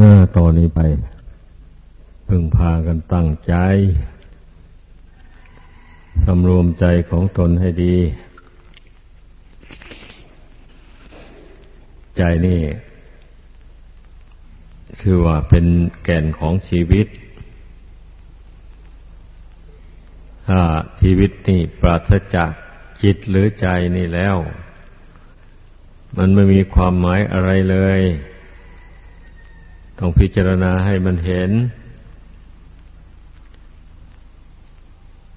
อต่อนนี้ไป พึงพากันตั้งใจ สำรวมใจของตนให้ดี ใจนี่คือว่าเป็นแก่นของชีวิต ถ้าชีวิตนี่ปราศจากจิตหรือใจนี่แล้ว มันไม่มีความหมายอะไรเลย ต้องพิจารณาให้มันเห็น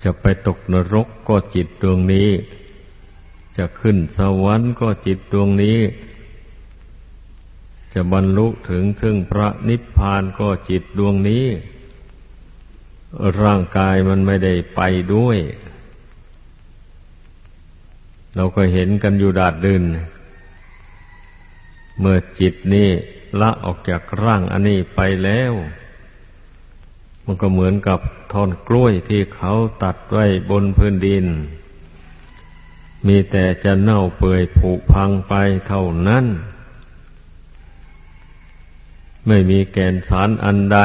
จะไปตกนรกก็จิตดวงนี้ จะขึ้นสวรรค์ก็จิตดวงนี้ จะบรรลุถึงซึ่งพระนิพพานก็จิตดวงนี้ ร่างกายมันไม่ได้ไปด้วย เราก็เห็นกันอยู่ดาดดินเมื่อจิตนี้ ละออกจากร่างอันนี้ไปแล้ว มันก็เหมือนกับท่อนกล้วยที่เขาตัดไว้บนพื้นดิน มีแต่จะเน่าเปื่อยผุพังไปเท่านั้น ไม่มีแกนสารอันใด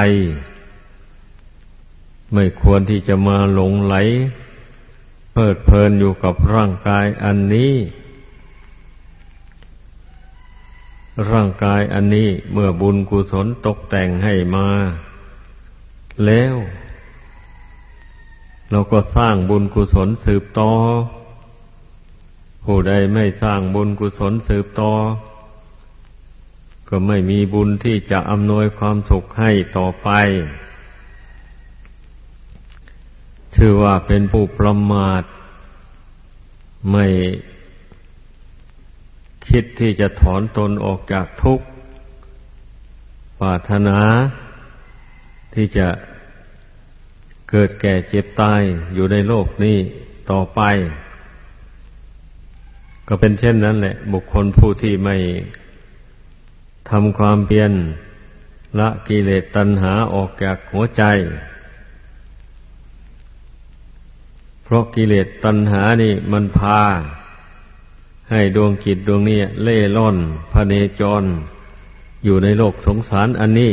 ไม่ควรที่จะมาหลงไหล เพิดเพลินอยู่กับร่างกายอันนี้ ร่างกายอันนี้เมื่อบุญกุศลตกแต่งให้มา แล้ว เราก็สร้างบุญกุศลสืบต่อ ผู้ใดไม่สร้างบุญกุศลสืบต่อ ก็ไม่มีบุญที่จะอำนวยความสุขให้ต่อไปชื่อว่าเป็นผู้ประมาท ไม่ คิดที่จะถอนตนออกจากทุกข์ปรารถนา ที่จะเกิดแก่เจ็บตายอยู่ในโลกนี้ต่อไป ก็เป็นเช่นนั้นแหละ บุคคลผู้ที่ไม่ทำความเพียรละกิเลสตัณหาออกจากหัวใจ เพราะกิเลสตัณหานี่มันพา ให้ดวงจิตดวงนี้เล่ล่อนพเนจร อยู่ในโลกสงสารอันนี้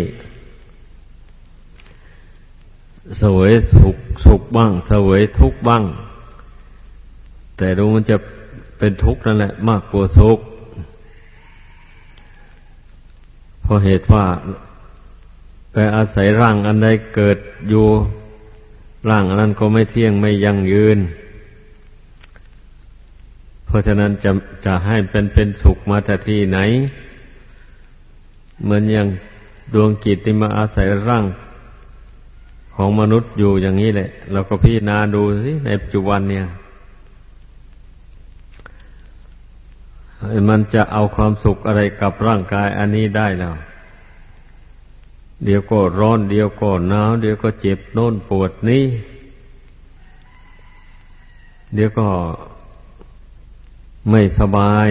สวยสุขสุขบ้างสวยทุกข์บ้าง แต่ดูมันจะเป็นทุกข์นั่นแหละ มากกว่าสุขเพราะเหตุว่าไปอาศัยร่างอันใดเกิดอยู่ร่างอันนั้นก็ไม่เที่ยงไม่ยั่งยืน ราะฉะนั้นจะจะให้เป็นเป็นสุขมาแต่ที่ไหน เหมือนอย่างดวงจิตที่มาอาศัยร่างของมนุษย์อยู่อย่างนี้แหละ เราก็พิจารณาดูสิในปัจจุบันเนี่ย มันจะเอาความสุขอะไรกับร่างกายอันนี้ได้แล้ว เดี๋ยวก็ร้อนเดี๋ยวก็หนาวเดี๋ยวก็เจ็บโน่นปวดนี้เดี๋ยวก็ ไม่สบาย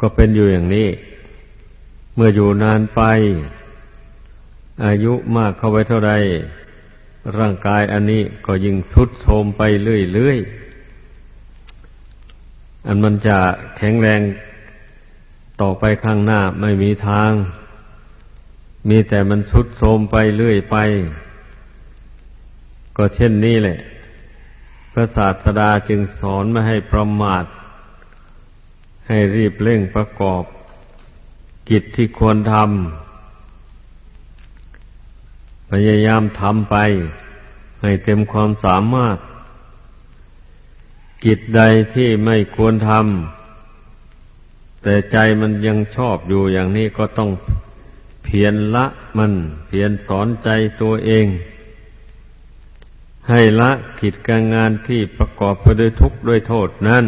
ก็เป็นอยู่อย่างนี้ เมื่ออยู่นานไป อายุมากเข้าไปเท่าไรร่างกายอันนี้ก็ยิ่งทุดโทรมไปเรื่อยๆ อันมันจะแข็งแรงต่อไปข้างหน้าไม่มีทาง มีแต่มันทุดโทรมไปเรื่อยไป ก็เช่นนี้แหละ พระศาสดาจึงสอนไม่ให้ประมาท ให้รีบเร่งประกอบ กิจที่ควรทำพยายามทำไป ให้เต็มความสามารถ กิจใดที่ไม่ควรทำแต่ใจมันยังชอบอยู่อย่างนี้ก็ต้องเพียรละมัน เพียรสอนใจตัวเอง ให้ละกิจการงานที่ประกอบไปด้วยทุกข์ด้วยโทษนั้น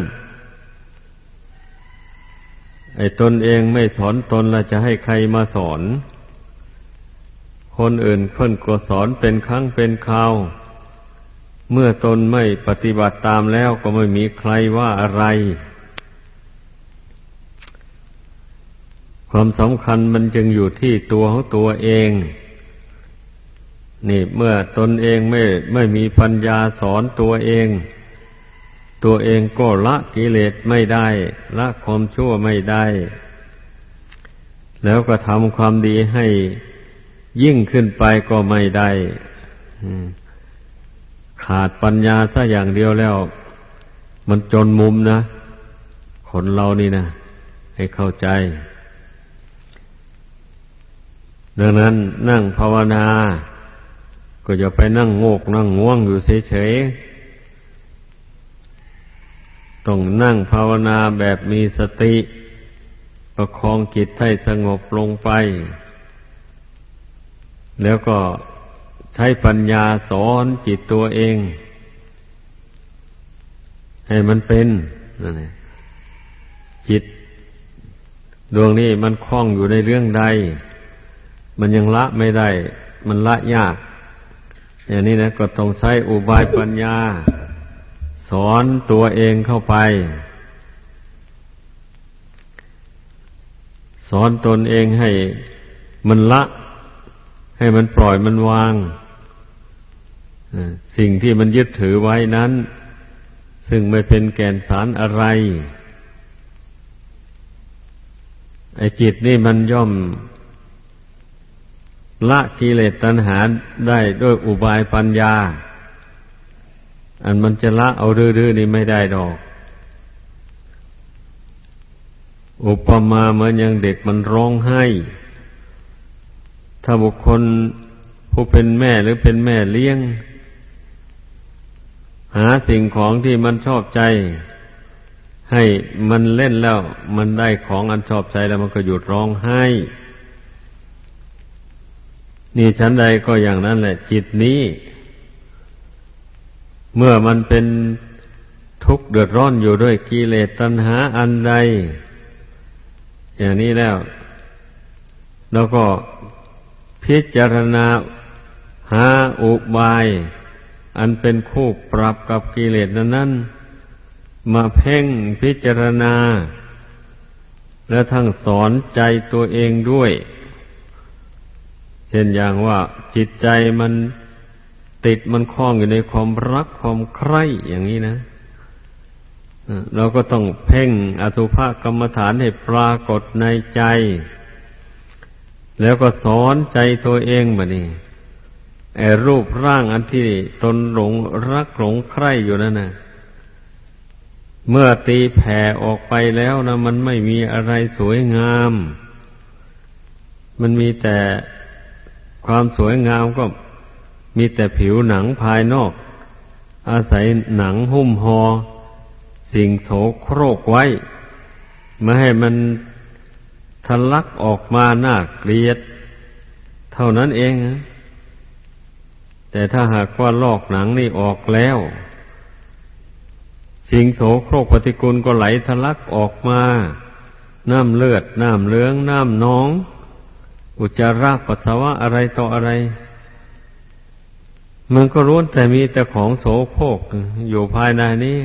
ไอ้ตนเองไม่สอนตนละจะให้ใครมาสอน คนอื่นเพิ่นก็สอนเป็นครั้งเป็นคราว เมื่อตนไม่ปฏิบัติตามแล้วก็ไม่มีใครว่าอะไร ความสำคัญมันจึงอยู่ที่ตัวของตัวเอง นี่เมื่อตนเองไม่ไม่มีปัญญาสอนตัวเอง ตัวเองก็ละกิเลสไม่ได้ ละความชั่วไม่ได้ แล้วก็ทำความดีให้ยิ่งขึ้นไปก็ไม่ได้ขาดปัญญาซะอย่างเดียวแล้ว มันจนมุมนะ คนเรานี่นะให้เข้าใจ ดังนั้นนั่งภาวนา ก็อย่าไปนั่งโงกนั่งง่วงอยู่เฉยๆ ต้องนั่งภาวนาแบบมีสติ ประคองจิตให้สงบลงไป แล้วก็ใช้ปัญญาสอนจิตตัวเอง ให้มันเป็นนั่นเองจิต ดวงนี้มันคล้องอยู่ในเรื่องใด มันยังละไม่ได้ มันละยาก อย่างนี้นะก็ต้องใช้อุบายปัญญา สอนตัวเองเข้าไป สอนตนเองให้มันละ ให้มันปล่อยมันวางสิ่งที่มันยึดถือไว้นั้น ซึ่งไม่เป็นแก่นสารอะไร ไอ้จิตนี่มันย่อม ละกิเลสตัณหาได้ด้วยอุบายปัญญา อันมันจะละเอาดื้อๆนี่ไม่ได้ดอก อุปมาเหมือนอย่างเด็กมันร้องไห้ ถ้าบุคคลผู้เป็นแม่หรือเป็นแม่เลี้ยง หาสิ่งของที่มันชอบใจ ให้มันเล่นแล้ว มันได้ของอันชอบใจแล้วมันก็หยุดร้องไห้ นี่ชั้นใดก็อย่างนั้นแหละ จิตนี้ เมื่อมันเป็นทุกข์เดือดร้อนอยู่ด้วยกิเลสตัณหาอันใด อย่างนี้แล้ว แล้วก็พิจารณาหาอุบาย อันเป็นคู่ปรับกับกิเลสนั้นนมาเพ่งพิจารณา และทั้งสอนใจตัวเองด้วย ช่นอย่างว่าจิตใจมันติดมันคล้องอยู่ในความรักความใคร่อย่างนี้นะเราก็ต้องเพ่งอสุภกรรมฐานให้ปรากฏในใจ แล้วก็สอนใจตัวเองมานี่ไอ้รูปร่างอันที่ตนหลงรักหลงใคร่อยู่นั่นนะเมื่อตีแผ่ออกไปแล้วนะมันไม่มีอะไรสวยงาม มันมีแต่ ความสวยงามก็มีแต่ผิวหนังภายนอก อาศัยหนังหุ้มหอสิ่งโสโครกไว้ ไม่ให้มันทะลักออกมาหน้าเกลียด เท่านั้นเองนะแต่ถ้าหากว่าลอกหนังนี่ออกแล้ว สิ่งโสโครกปฏิกูลก็ไหลทะลักออกมา น้ำเลือด น้ำเลือง น้ำน้อง อุจจาระปัสสาวะอะไรต่ออะไร มันก็ร้วนแต่มีแต่ของโสโครกอยู่ภายในนี้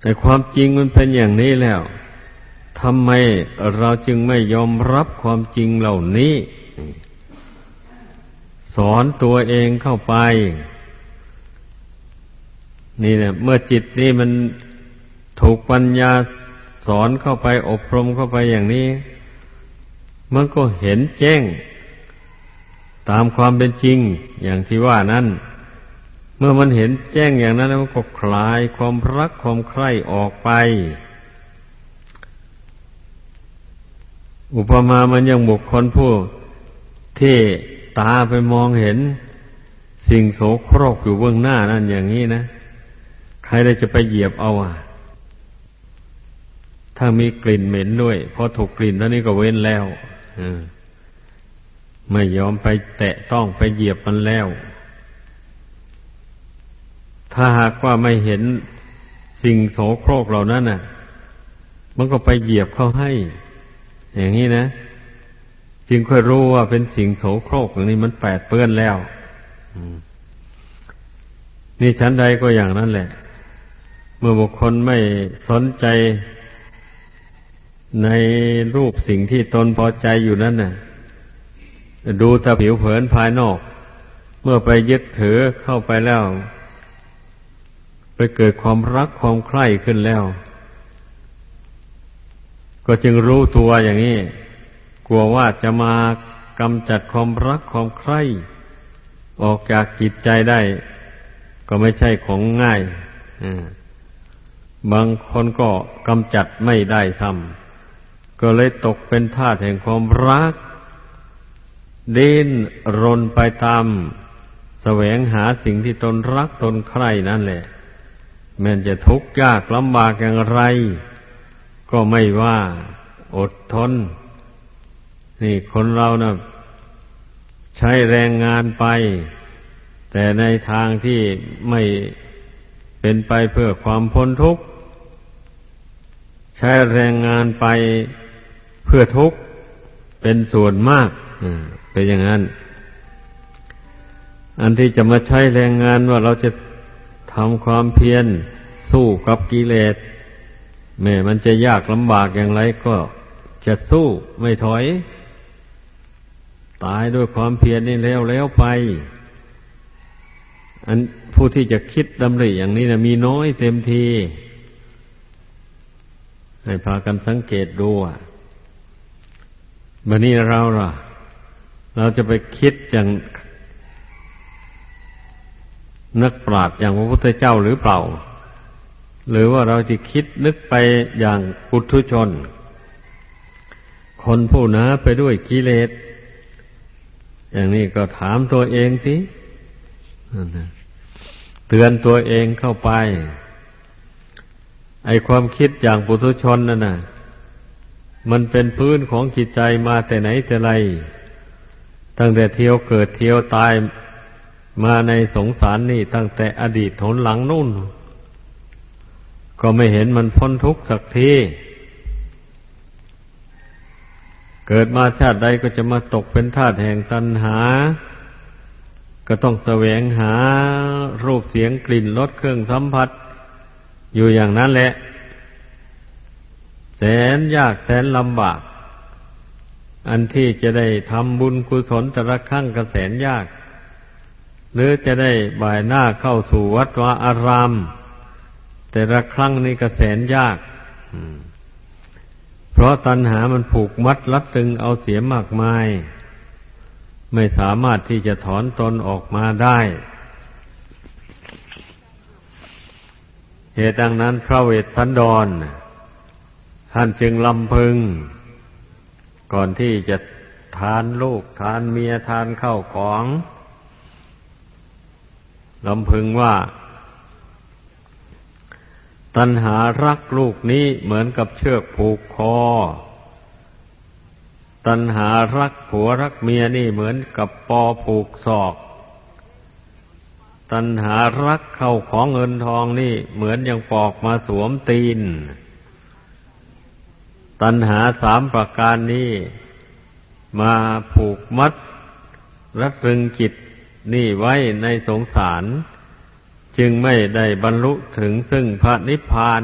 แต่ความจริงมันเป็นอย่างนี้แล้วทำไมเราจึงไม่ยอมรับความจริงเหล่านี้ สอนตัวเองเข้าไป นี่เนี่ยเมื่อจิตนี่มันถูกปัญญา สอนเข้าไปอบรมเข้าไปอย่างนี้ มันก็เห็นแจ้ง ตามความเป็นจริงอย่างที่ว่านั้น เมื่อมันเห็นแจ้งอย่างนั้นมันก็คลายความรักความใคร่ออกไป อุปมามันยังบุคคลผู้ที่ตาไปมองเห็น สิ่งโสโครกอยู่เบื้องหน้านั่นอย่างนี้นะ ใครเลยจะไปเหยียบเอาอะ ถ้ามีกลิ่นเหม็นด้วยพอถูกกลิ่นแล้วนี่ก็เว้นแล้วไม่ยอมไปแตะต้องไปเหยียบมันแล้ว ถ้าหากว่าไม่เห็นสิ่งโสโครกเหล่านั้นน่ะ มันก็ไปเหยียบเขาให้ อย่างนี้นะ จึงค่อยรู้ว่าเป็นสิ่งโสโครกอย่างนี้มันแปดเปื้อนแล้วนี่ชั้นใดก็อย่างนั้นแหละ เมื่อบุคคลไม่สนใจ ในรูปสิ่งที่ตนพอใจอยู่นั้นน่ะ ดูแต่ผิวเผินภายนอก เมื่อไปยึดถือเข้าไปแล้ว ไปเกิดความรักความใคร่ขึ้นแล้ว ก็จึงรู้ตัวอย่างนี้ กลัวว่าจะมากำจัดความรักความใคร่ออกจากจิตใจได้ ก็ไม่ใช่ของง่ายบางคนก็กำจัดไม่ได้ซ้ำ ก็เลยตกเป็นทาสแห่งความรัก ดิ้นรนไปตามแสวงหาสิ่งที่ตนรักตนใคร่นั่นแหละ แม้จะทุกข์ยากลำบากอย่างไร ก็ไม่ว่าอดทน นี่คนเรานะ่ะใช้แรงงานไป แต่ในทางที่ไม่เป็นไปเพื่อความพ้นทุกข์ ใช้แรงงานไป พื่อทุกข์เป็นส่วนมากเป็นอย่างนั้น อันที่จะมาใช้แรงงานว่าเราจะทำความเพียรสู้กับกิเลสแม้มันจะยากลำบากอย่างไรก็จะสู้ไม่ถอย ตายด้วยความเพียรนี่แล้วแล้วไป อันผู้ที่จะคิดดำริอย่างนี้นะมีน้อยเต็มที ให้พากันสังเกตดูอะ บันนี้เราล่ะ เราจะไปคิดอย่างนักปราชญ์อย่างพระพุทธเจ้าหรือเปล่า หรือว่าเราจะคิดนึกไปอย่างปุถุชน คนผู้หนาไปด้วยกิเลส อย่างนี้ก็ถามตัวเองสิเตือนตัวเองเข้าไป ไอความคิดอย่างปุถุชนนั่นน่ะ มันเป็นพื้นของจิตใจมาแต่ไหนแต่ไร ตั้งแต่เที่ยวเกิดเที่ยวตายมาในสงสารนี่ตั้งแต่อดีตทนหลังนู่น ก็ไม่เห็นมันพ้นทุกข์สักที เกิดมาชาติใดก็จะมาตกเป็นทาสแห่งตัณหา ก็ต้องแสวงหารูปเสียงกลิ่นรสเครื่องสัมผัส อยู่อย่างนั้นแหละ แสนยากแสนลำบาก อันที่จะได้ทำบุญกุศลแต่ละครั้งกระแสนยาก หรือจะได้บ่ายหน้าเข้าสู่วัดวาอาราม แต่ละครั้งนี้กระแสนยาก เพราะตัณหามันผูกมัดลัดตึงเอาเสียมากมาย ไม่สามารถที่จะถอนตนออกมาได้เหตุดังนั้นพระเวทสันดร ท่านจึงลำพึง ก่อนที่จะทานลูกทานเมียทานเข้าของลำพึงว่า ตัณหารักลูกนี้เหมือนกับเชือกผูกคอ ตัณหารักผัวรักเมียนี่เหมือนกับปอผูกศอก ตัณหารักเข้าของเงินทองนี่เหมือนอย่างปอกมาสวมตีน ตัณหาสามประการนี้ มาผูกมัดรัดรึงจิตนี่ไว้ในสงสาร จึงไม่ได้บรรลุถึงซึ่งพระนิพพาน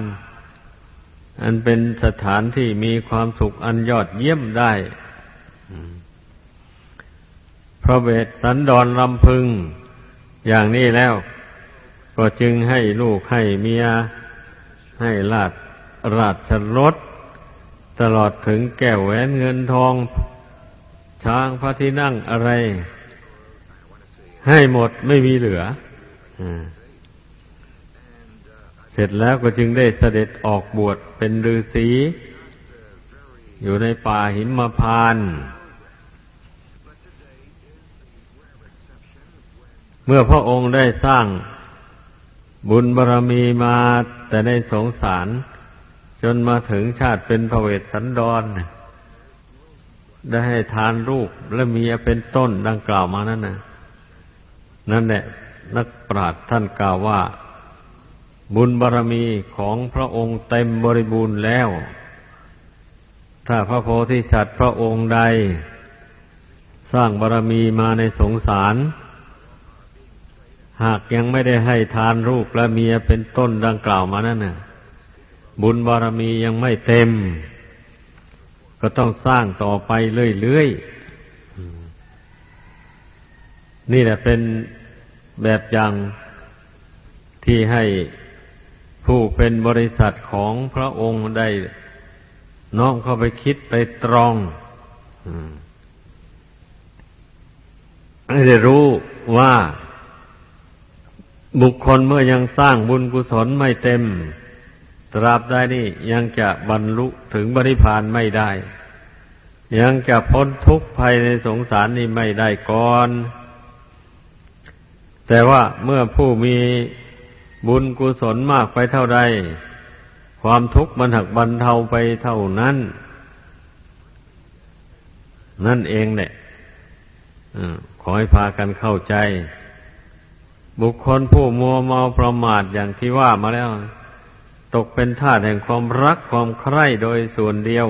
อันเป็นสถานที่มีความสุขอันยอดเยี่ยมได้พระเวทสันดรลำพึง อย่างนี้แล้ว ก็จึงให้ลูกให้เมีย ให้ลาดราชรถ ตลอดถึงแก้วแหวนเงินทอง ช้างพระที่นั่งอะไร ให้หมดไม่มีเหลืออเสร็จแล้วก็จึงได้เสด็จออกบวชเป็นฤาษีอยู่ในป่าหิมพานเมื่อพระองค์ได้สร้างบุญบารรมีมาแต่ในสงสาร จนมาถึงชาติเป็นพระเวสสันดร ได้ให้ทานลูกและเมียเป็นต้นดังกล่าวมานั่นนะนั่นแหละนักปราชญ์ท่านกล่าวว่า บุญบารรมีของพระองค์เต็มบริบูรณ์แล้ว ถ้าพระโพธิสัตว์พระองค์ใด สร้างบารรมีมาในสงสาร หากยังไม่ได้ให้ทานลูกและเมียเป็นต้นดังกล่าวมานั่นน่ะ บุญบารมียังไม่เต็ม ก็ต้องสร้างต่อไปเรื่อยๆ นี่แหละเป็นแบบอย่างที่ให้ผู้เป็นบริษัทของพระองค์ได้น้อมเข้าไปคิดไปตรองให้ได้รู้ว่าบุคคลเมื่อยังสร้างบุญกุศลไม่เต็ม ตราบใดนี่ยังจะบรรลุถึงบริพานไม่ได้ ยังจะพ้นทุกข์ภัยในสงสารนี่ไม่ได้ก่อน แต่ว่าเมื่อผู้มีบุญกุศลมากไปเท่าใด ความทุกข์มันหักบรรเทาไปเท่านั้น นั่นเองแหละขอให้พากันเข้าใจ บุคคลผู้มัวเมาประมาทอย่างที่ว่ามาแล้ว ตกเป็นทาสแห่งความรักความใคร่โดยส่วนเดียว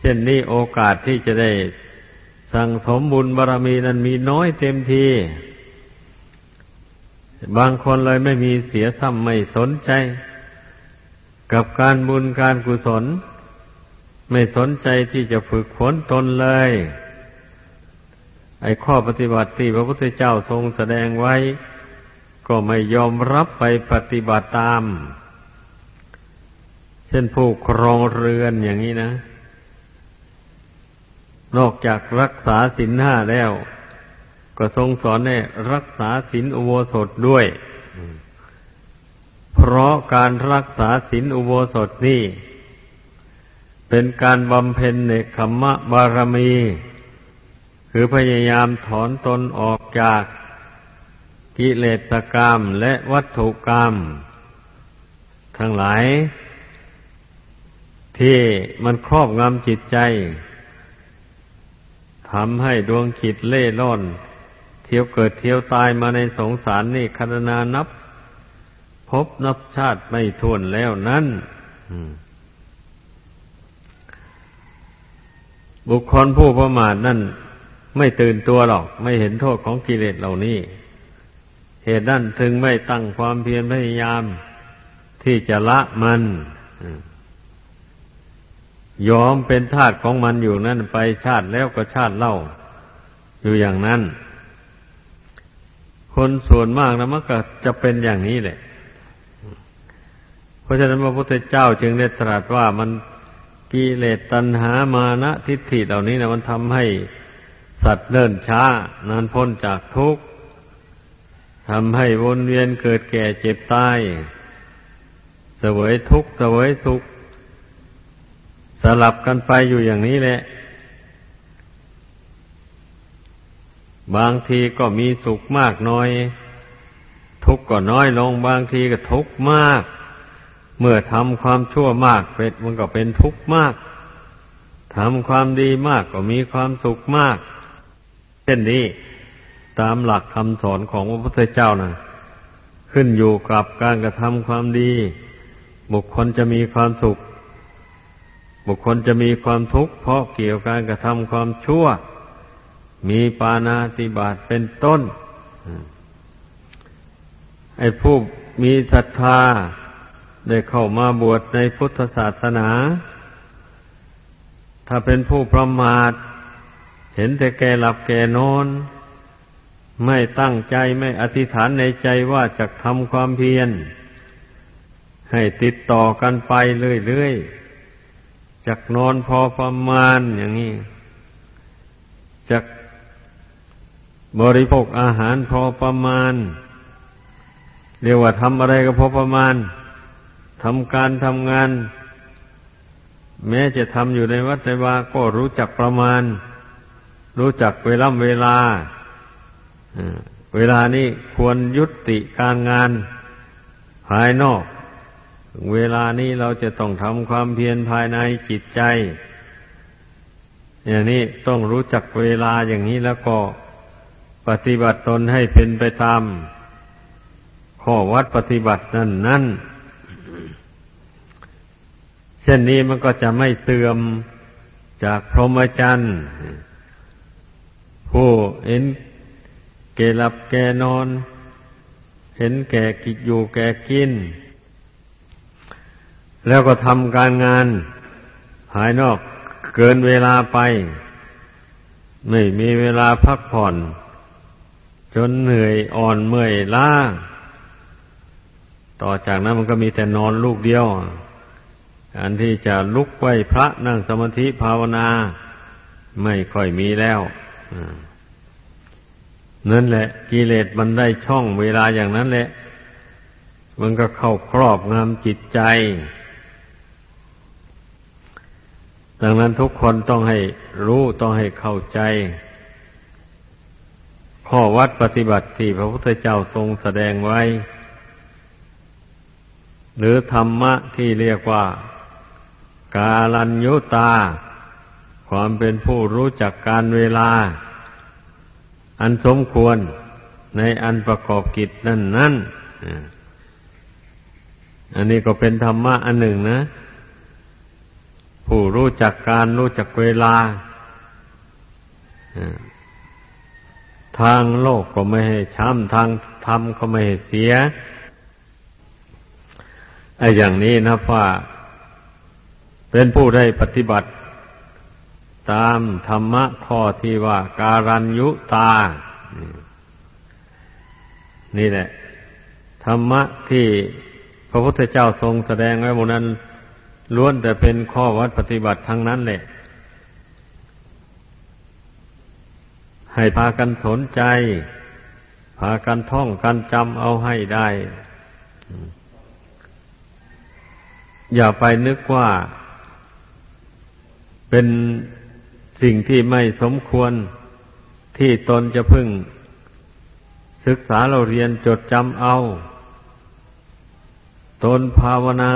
เช่นนี้โอกาสที่จะได้สั่งสมบุญบารรมีนั้นมีน้อยเต็มที บางคนเลยไม่มีเสียซ้ำไม่สนใจ กับการบุญการกุศล ไม่สนใจที่จะฝึกฝนตนเลย ไอ้ข้อปฏิบัติที่พระพุทธเจ้าทรงแสดงไว้ ก็ไม่ยอมรับไปปฏิบัติตาม เช่นผู้ครองเรือนอย่างนี้นะ นอกจากรักษาศีลห้าแล้ว ก็ทรงสอนให้รักษาศีลอุโบสถด้วย เพราะการรักษาศีลอุโบสถนี่ เป็นการบำเพ็ญเนคขมะบารมี คือพยายามถอนตนออกจากกิเลสกรรมและวัตถุกรรม ทั้งหลาย ที่มันครอบงำจิตใจทำให้ดวงจิตเล่ร่อน เที่ยวเกิดเที่ยวตายมาในสงสารนี่คณนานับ พบนับชาติไม่ทวนแล้วนั้นบุคคลผู้ประมาทนั่น ไม่ตื่นตัวหรอก ไม่เห็นโทษของกิเลสเหล่านี้ เหตุนั้นถึงไม่ตั้งความเพียรพยายาม ที่จะละมัน ยอมเป็นทาสของมันอยู่นั่นไปชาติแล้วก็ชาติเล่า อยู่อย่างนั้น คนส่วนมากนะมันก็จะเป็นอย่างนี้แหละ เพราะฉะนั้นพระพุทธเจ้าจึงได้ตรัสว่ามันกิเลสตัณหามานะทิฏฐิเหล่านี้นะมันทำให้สัตว์เดินช้านานพ้นจากทุกข์ทำให้วนเวียนเกิดแก่เจ็บตาย เสวยทุกข์เสวยสุข สลับกันไปอยู่อย่างนี้แหละ บางทีก็มีสุขมากน้อย ทุกข์ก็น้อยลง บางทีก็ทุกข์มาก เมื่อทำความชั่วมากเป็ดมันก็เป็นทุกข์มากทำความดีมากก็มีความสุขมาก เช่นนี้ตามหลักคำสอนของพระพุทธเจ้านะขึ้นอยู่กับการกระทำความดี บุคคลจะมีความสุข บุคคลจะมีความทุกข์เพราะเกี่ยวกับการกระทำความชั่ว มีปานาติบาตเป็นต้นไอ้ผู้มีศรัทธาได้เข้ามาบวชในพุทธศาสนา ถ้าเป็นผู้ประมาท เห็นแต่แกหลับแกนอน ไม่ตั้งใจไม่อธิษฐานในใจว่าจะทำความเพียร ให้ติดต่อกันไปเรื่อยๆ จากนอนพอประมาณอย่างนี้จากบริโภคอาหารพอประมาณ เรียกว่าทำอะไรก็พอประมาณทำการทำงาน แม้จะทำอยู่ในวัดในวาก็รู้จักประมาณ รู้จักเวลาเวลาเวลานี้ควรยุติการงานภายนอก เวลานี้เราจะต้องทำความเพียรภายในจิตใจ อย่างนี้ต้องรู้จักเวลาอย่างนี้แล้วก็ปฏิบัติตนให้เป็นไปตามข้อวัดปฏิบัตินั่นนั่นเช่นนี้มันก็จะไม่เสื่อมจากพรหมจรรย์ผู้เห็นแก่หลับแก่นอน เห็นแก่กิจอยู่แก่กิน แล้วก็ทำการงานภายนอกเกินเวลาไป ไม่มีเวลาพักผ่อน จนเหนื่อยอ่อนเมื่อยล้า ต่อจากนั้นมันก็มีแต่นอนลูกเดียวการที่จะลุกไหวพระนั่งสมาธิภาวนา ไม่ค่อยมีแล้วนั่นแหละกิเลสมันได้ช่องเวลาอย่างนั้นแหละ มันก็เข้าครอบงำจิตใจ ดังนั้นทุกคนต้องให้รู้ต้องให้เข้าใจ ข้อวัดปฏิบัติที่พระพุทธเจ้าทรงแสดงไว้ หรือธรรมะที่เรียกว่า กาลัญยุตา ความเป็นผู้รู้จักการเวลา อันสมควรในอันประกอบกิจนั่นนั่นอันนี้ก็เป็นธรรมะอันหนึ่งนะ ผู้รู้จักการรู้จักเวลา ทางโลกก็ไม่ให้ช้ำทางธรรมก็ไม่ให้เสียไอ้อย่างนี้นะว่า เป็นผู้ได้ปฏิบัติ ตามธรรมะข้อที่ว่าการัญยุตา นี่แหละ ธรรมะที่พระพุทธเจ้าทรงแสดงไว้หมดนั้น ล้วนแต่เป็นข้อวัดปฏิบัติทั้งนั้นแหละ ให้พากันสนใจ พากันท่องกันจำเอาให้ได้ อย่าไปนึกว่า เป็นสิ่งที่ไม่สมควรที่ตนจะพึ่ง ศึกษาเราเรียนจดจำเอา ตนภาวนา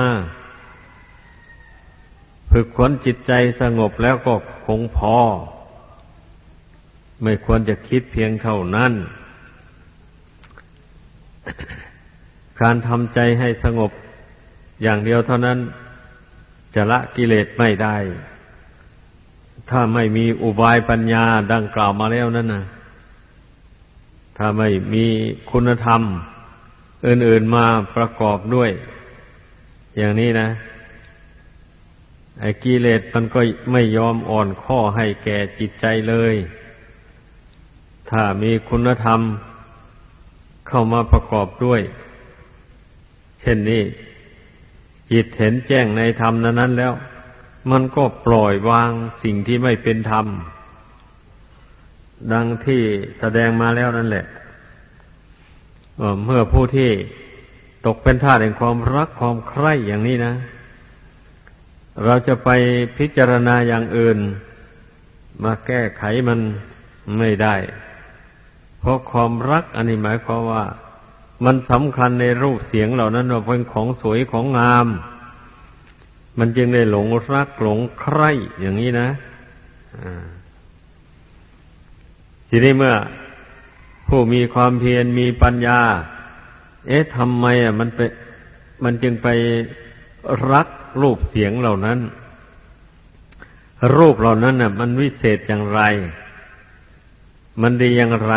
ฝึกขนจิตใจสงบแล้วก็คงพอ ไม่ควรจะคิดเพียงเท่านั้น การทำใจให้สงบอย่างเดียวเท่านั้น จะละกิเลสไม่ได้ ถ้าไม่มีอุบายปัญญาดังกล่าวมาแล้วนั่นนะถ้าไม่มีคุณธรรม อื่น ๆมาประกอบด้วย อย่างนี้นะ ไอ้กิเลสมันก็ไม่ยอมอ่อนข้อให้แก่จิตใจเลย ถ้ามีคุณธรรมเข้ามาประกอบด้วย เช่นนี้ จิตเห็นแจ้งในธรรมนั้นแล้ว มันก็ปล่อยวางสิ่งที่ไม่เป็นธรรม ดังที่แสดงมาแล้วนั่นแหละเมื่อผู้ที่ตกเป็นท่าแห่งความรักความใคร่อย่างนี้นะ เราจะไปพิจารณาอย่างอื่น มาแก้ไขมันไม่ได้ เพราะความรักอันนี้หมายความว่า มันสำคัญในรูปเสียงเหล่านั้นว่าเป็นของสวยของงาม มันจึงได้หลงรักหลงใคร่อย่างนี้นะทีนี้เมื่อ ผู้มีความเพียรมีปัญญา เอ๊ะทำไมอะมันไปมันจึงไปรัก รูปเสียงเหล่านั้น รูปเหล่านั้นน่ะ มันวิเศษอย่างไร มันดีอย่างไร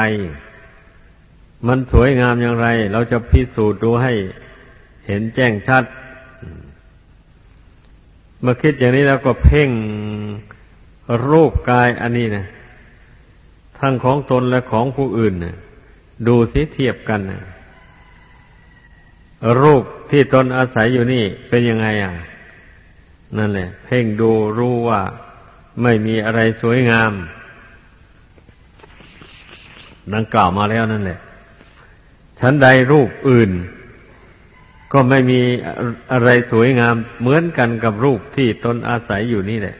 มันสวยงามอย่างไร เราจะพิสูจน์ดูให้เห็นแจ้งชัด เมื่อคิดอย่างนี้แล้วก็เพ่งรูปกายอันนี้นะทั้งของตนและของผู้อื่นนะดูสิเทียบกันนะรูปที่ตนอาศัยอยู่นี่เป็นยังไงอะ นั่นแหละเพ่งดูรู้ว่าไม่มีอะไรสวยงาม ดังกล่าวมาแล้วนั่นแหละฉันใดรูปอื่น ก็ไม่มีอะไรสวยงาม เหมือนกันกับรูปที่ตนอาศัยอยู่นี่แหละ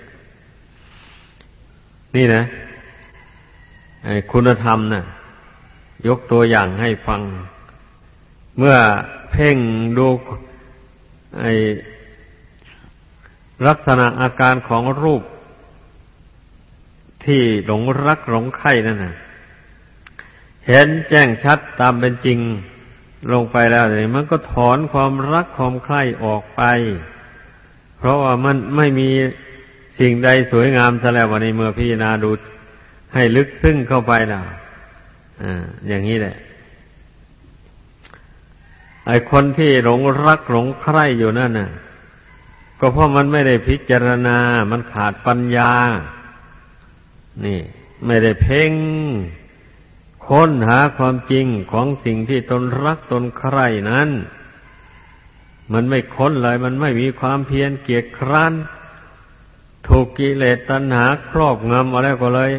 นี่นะคุณธรรมนะ่ะ ยกตัวอย่างให้ฟัง เมื่อเพ่งดูไอ ลักษณะอาการของรูป ที่หลงรักหลงใคร่นั่นนะเห็นแจ้งชัดตามเป็นจริงลงไปแล้วเนี่ยมันก็ถอนความรักความใคร่ออกไป เพราะว่ามันไม่มีสิ่งใดสวยงามซะแล้ววันนี้เมื่อพิจารณาดูให้ลึกซึ้งเข้าไปนะอ่าอย่างนี้แหละไอคนที่หลงรักหลงใคร่อยู่นั่นน่ะ ก็เพราะมันไม่ได้พิจารณา มันขาดปัญญา นี่ ไม่ได้เพ่งค้นหาความจริงของสิ่งที่ตนรักตนใคร่นั้น มันไม่ค้นเลย มันไม่มีความเพียรเกียจคร้าน ถูกกิเลสตัณหาครอบงำอะไรก็เลย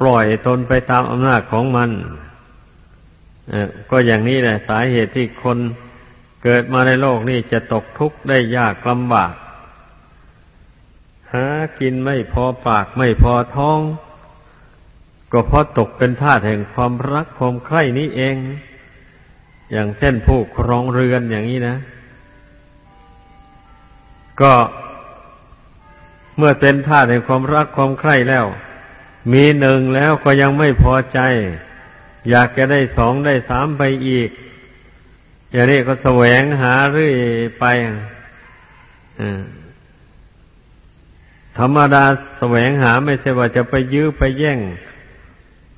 ปล่อยตนไปตามอำนาจของมัน ก็อย่างนี้แหละ สาเหตุที่คน เกิดมาในโลกนี้จะตกทุกข์ได้ยากลำบาก หากินไม่พอปากไม่พอท้อง ก็เพราะตกเป็นทาสแห่งความรักความใคร่นี้เอง อย่างเช่นผู้ครองเรือนอย่างนี้นะ ก็เมื่อเป็นทาสแห่งความรักความใคร่แล้ว มีหนึ่งแล้วก็ยังไม่พอใจ อยากจะได้สองได้สามไปอีก อย่างนี้ก็แสวงหาเรื่อยไปธรรมดาแสวงหาไม่ใช่ว่าจะไปยื้อไปแย่ง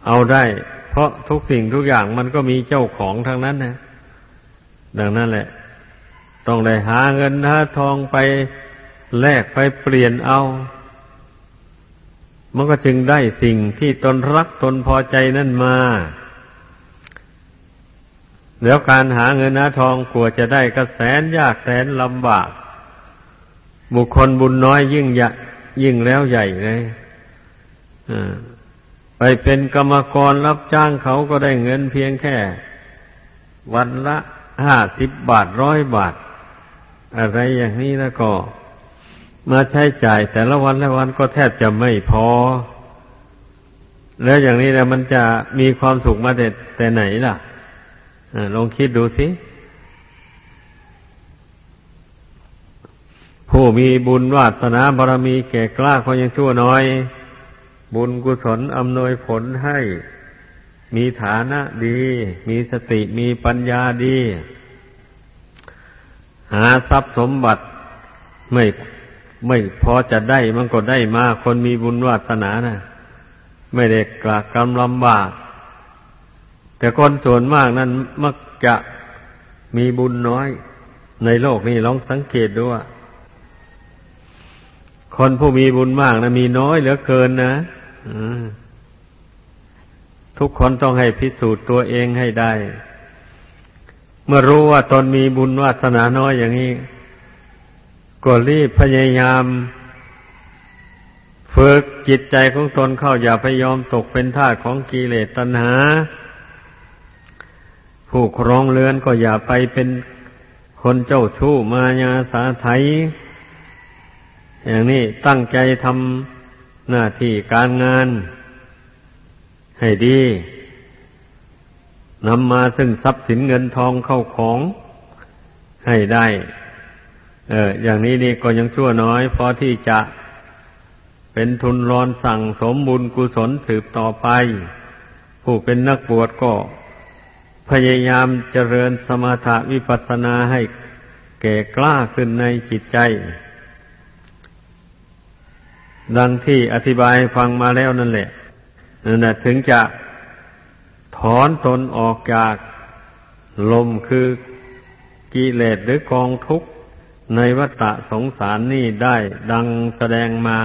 เอาได้ เพราะทุกสิ่งทุกอย่างมันก็มีเจ้าของทั้งนั้นนะดังนั้นแหละ ต้องได้หาเงินหาทองไปแลกไปเปลี่ยนเอา มันก็จึงได้สิ่งที่ตนรักตนพอใจนั่นมา แล้วการหาเงินหาทองกลัวจะได้ก็แสนยากแสนลำบาก บุคคลบุญน้อยยิ่งใหญ่ยิ่งแล้วใหญ่เลยไปเป็นกรรมกรรับจ้างเขาก็ได้เงินเพียงแค่ วันละห้าสิบบาทร้อยบาท อะไรอย่างนี้แล้วก็ มาใช้จ่ายแต่ละวันละวันก็แทบจะไม่พอ แล้วอย่างนี้นะมันจะมีความสุขมาแต่แต่ไหนล่ะ ลองคิดดูสิ ผู้มีบุญวาสนาบารมีแก่กล้าก็ยังชั่วน้อย บุญกุศลอำนวยผลให้ มีฐานะดี มีสติมีปัญญาดี หาทรัพย์สมบัติไม่ไม่พอจะได้มันก็ได้มาคนมีบุญวาสนานะไม่ได้กลากกรรมลำบาก แต่คนส่วนมากนั้นมักจะมีบุญน้อยในโลกนี้ลองสังเกตดูว่า คนผู้มีบุญมากนะมีน้อยเหลือเกินนะทุกคนต้องให้พิสูจน์ตัวเองให้ได้ เมื่อรู้ว่าตนมีบุญวาสนาน้อยอย่างนี้ก็รีบพยายามฝึกจิตใจของตนเข้าอย่าพยยอมตกเป็นทาสของกิเลสตัณหา ผู้ครองเรือนก็อย่าไปเป็นคนเจ้าชู้มายาสาไถอย่างนี้ตั้งใจทำหน้าที่การงาน ให้ดีนำมาซึ่งทรัพย์สินเงินทองเข้าของให้ได้ เออ อย่างนี้นี่ก็ยังชั่วน้อยพอที่จะเป็นทุนรอนสั่งสมบุญกุศลสืบต่อไป ผู้เป็นนักบวชก็ พยายามเจริญสมถะวิปัสสนาให้แก่กล้าขึ้นในจิตใจ ดังที่อธิบายฟังมาแล้วนั่นแหละนั่นแหละถึงจะถอนตนออกจากลมคือกิเลสหรือกองทุกข์ในวัฏสงสารนี่ได้ดังแสดงมา